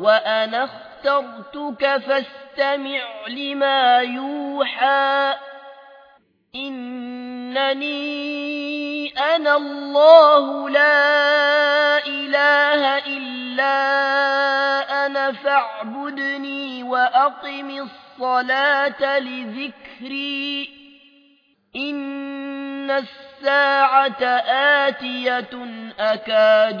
وأنا اخترتك فاستمع لما يوحى إنني أنا الله لا إله إلا أنا فاعبدني وأقم الصلاة لذكري إن الساعة آتية أكاد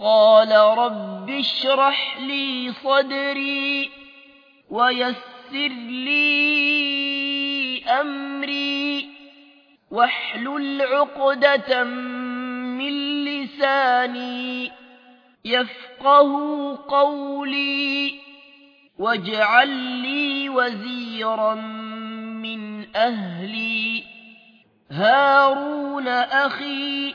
قال رب اشرح لي صدري ويسر لي أمري واحلل عقدة من لساني يفقه قولي واجعل لي وزيرا من أهلي هارون أخي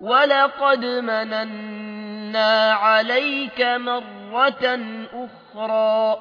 ولقد مننا عليك مرة أخرى